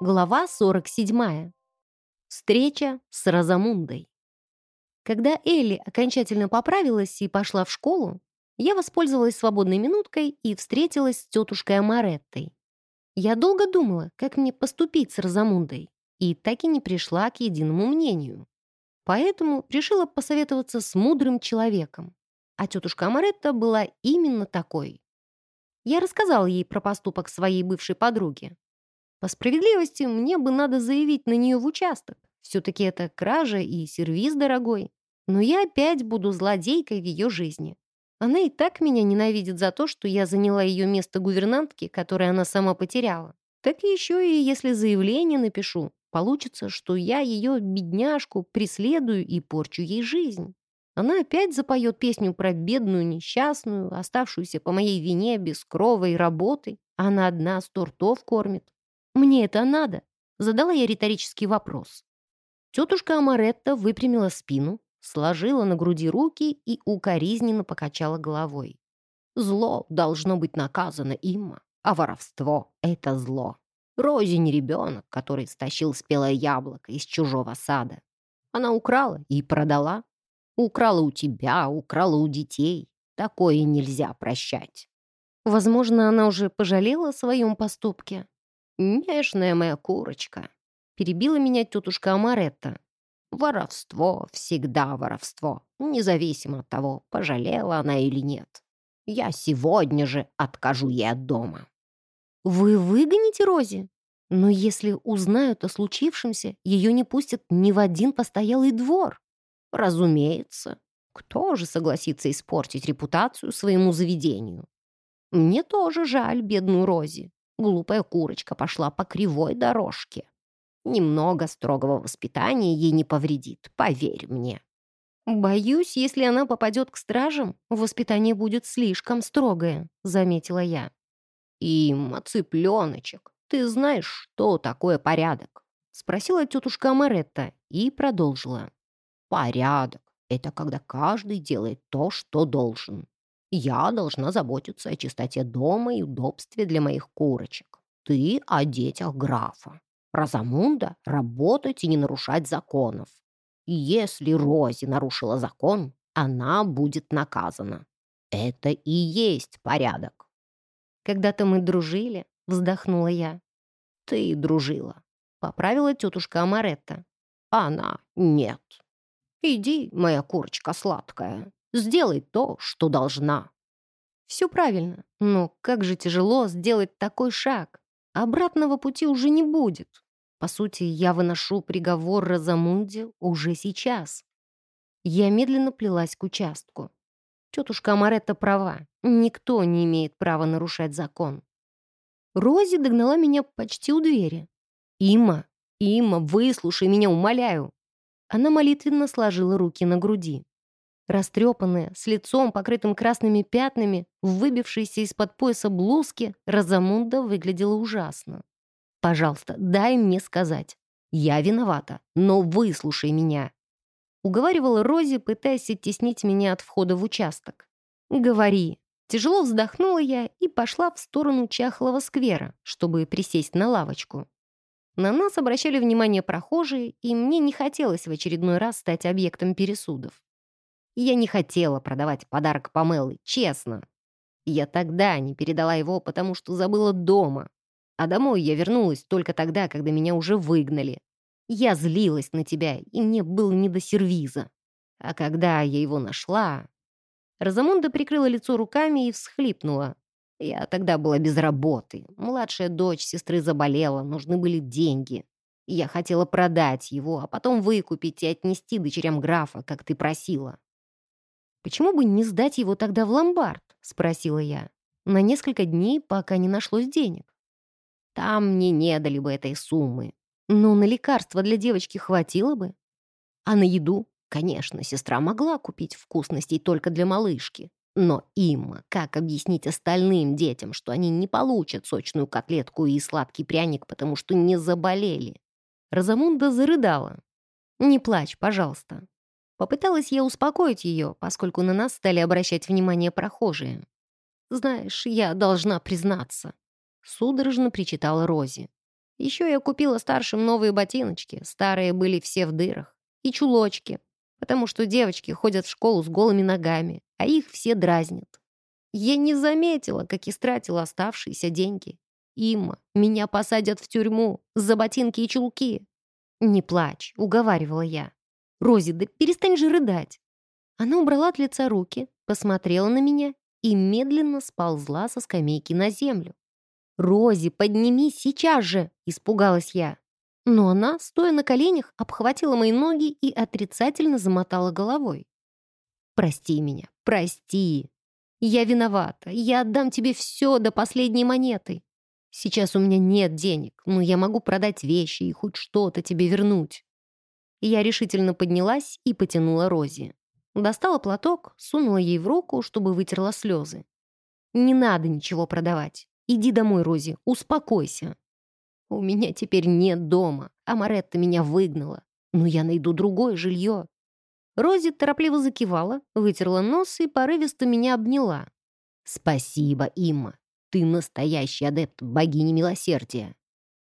Глава 47. Встреча с Розамундой. Когда Элли окончательно поправилась и пошла в школу, я воспользовалась свободной минуткой и встретилась с тетушкой Амареттой. Я долго думала, как мне поступить с Розамундой, и так и не пришла к единому мнению. Поэтому решила посоветоваться с мудрым человеком. А тетушка Амаретта была именно такой. Я рассказала ей про поступок своей бывшей подруги. По справедливости, мне бы надо заявить на нее в участок. Все-таки это кража и сервиз дорогой. Но я опять буду злодейкой в ее жизни. Она и так меня ненавидит за то, что я заняла ее место гувернантки, которое она сама потеряла. Так еще и если заявление напишу, получится, что я ее, бедняжку, преследую и порчу ей жизнь. Она опять запоет песню про бедную несчастную, оставшуюся по моей вине без крова и работы. Она одна с тортов кормит. Мне это надо? Задала я риторический вопрос. Тетушка Амаретта выпрямила спину, сложила на груди руки и укоризненно покачала головой. Зло должно быть наказано им, а воровство — это зло. Рози не ребенок, который стащил спелое яблоко из чужого сада. Она украла и продала, Украла у тебя, украла у детей. Такое нельзя прощать. Возможно, она уже пожалела о своем поступке. Нежная моя курочка. Перебила меня тетушка Амаретта. Воровство всегда воровство, независимо от того, пожалела она или нет. Я сегодня же откажу ей от дома. Вы выгоните Рози? Но если узнают о случившемся, ее не пустят ни в один постоялый двор. Разумеется. Кто же согласится испортить репутацию своему заведению? Мне тоже жаль бедную Рози. Глупая курочка пошла по кривой дорожке. Немного строгого воспитания ей не повредит, поверь мне. «Боюсь, если она попадет к стражам, воспитание будет слишком строгое», — заметила я. «Имма, цыпленочек, ты знаешь, что такое порядок?» — спросила тетушка Амаретта и продолжила. Порядок — это когда каждый делает то, что должен. Я должна заботиться о чистоте дома и удобстве для моих курочек. Ты о детях графа. Розамунда — работать и не нарушать законов. И если Рози нарушила закон, она будет наказана. Это и есть порядок. Когда-то мы дружили, вздохнула я. Ты дружила, поправила тетушка Амаретта. Она нет. Иди, моя курочка сладкая, сделай то, что должна. Все правильно, но как же тяжело сделать такой шаг. Обратного пути уже не будет. По сути, я выношу приговор Розамунде уже сейчас. Я медленно плелась к участку. Тетушка Амаретта права. Никто не имеет права нарушать закон. Рози догнала меня почти у двери. «Има, Има, выслушай меня, умоляю. Она молитвенно сложила руки на груди. Растрепанная, с лицом, покрытым красными пятнами, выбившейся из-под пояса блузки, Розамунда выглядела ужасно. «Пожалуйста, дай мне сказать. Я виновата, но выслушай меня». Уговаривала Рози, пытаясь оттеснить меня от входа в участок. «Говори». Тяжело вздохнула я и пошла в сторону чахлого сквера, чтобы присесть на лавочку. На нас обращали внимание прохожие, и мне не хотелось в очередной раз стать объектом пересудов. Я не хотела продавать подарок Памелы, честно. Я тогда не передала его, потому что забыла дома. А домой я вернулась только тогда, когда меня уже выгнали. Я злилась на тебя, и мне было не до сервиза. А когда я его нашла... Розамунда прикрыла лицо руками и всхлипнула. Я тогда была без работы. Младшая дочь сестры заболела, нужны были деньги. Я хотела продать его, а потом выкупить и отнести дочерям графа, как ты просила. «Почему бы не сдать его тогда в ломбард?» — спросила я. «На несколько дней, пока не нашлось денег». «Там мне не дали бы этой суммы. Но на лекарства для девочки хватило бы. А на еду, конечно, сестра могла купить вкусностей только для малышки. Но им, как объяснить остальным детям, что они не получат сочную котлетку и сладкий пряник, потому что не заболели? Розамунда зарыдала. «Не плачь, пожалуйста». Попыталась я успокоить ее, поскольку на нас стали обращать внимание прохожие. «Знаешь, я должна признаться», — судорожно причитала Рози. Еще я купила старшим новые ботиночки, старые были все в дырах, и чулочки, потому что девочки ходят в школу с голыми ногами, а их все дразнят. Я не заметила, как истратила оставшиеся деньги. Имма, меня посадят в тюрьму за ботинки и чулки. «Не плачь», — уговаривала я. «Рози, да перестань же рыдать». Она убрала от лица руки, посмотрела на меня и медленно сползла со скамейки на землю. «Рози, поднимись сейчас же!» — испугалась я. Но она, стоя на коленях, обхватила мои ноги и отрицательно замотала головой. «Прости меня, прости. Я виновата, я отдам тебе все до последней монеты. Сейчас у меня нет денег, но я могу продать вещи и хоть что-то тебе вернуть». Я решительно поднялась и потянула Рози. Достала платок, сунула ей в руку, чтобы вытерла слезы. «Не надо ничего продавать. Иди домой, Рози, успокойся. У меня теперь нет дома, а Маретта меня выгнала. Но я найду другое жилье». Рози торопливо закивала, вытерла нос и порывисто меня обняла. «Спасибо, Имма. Ты настоящий адепт богини милосердия».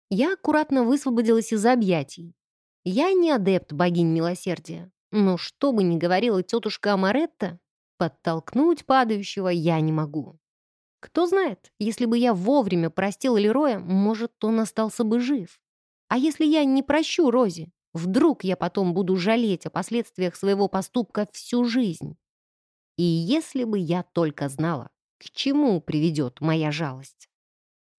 Я аккуратно высвободилась из объятий. Я не адепт богини милосердия. Но что бы ни говорила тетушка Амаретта, подтолкнуть падающего я не могу. Кто знает, если бы я вовремя простила Лероя, может, он остался бы жив. А если я не прощу Рози, вдруг я потом буду жалеть о последствиях своего поступка всю жизнь. И если бы я только знала, к чему приведет моя жалость.